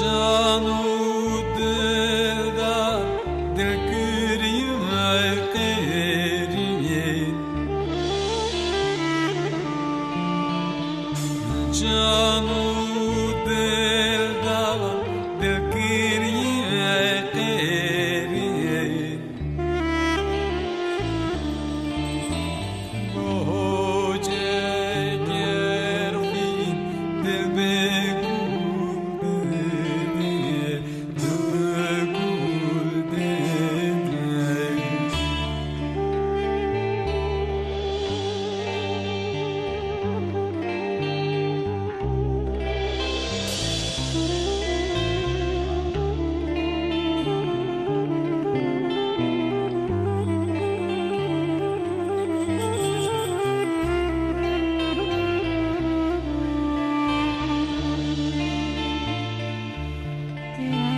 Canım Yeah.